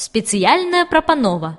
Спецыяльная прапанова.